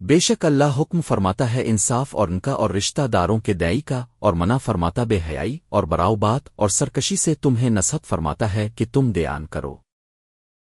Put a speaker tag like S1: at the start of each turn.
S1: بے شک اللہ حکم فرماتا ہے انصاف اور ان کا اور رشتہ داروں کے دائی کا اور منع فرماتا بے حیائی اور براؤ بات اور سرکشی سے تمہیں نصحت فرماتا ہے کہ تم دیان کرو۔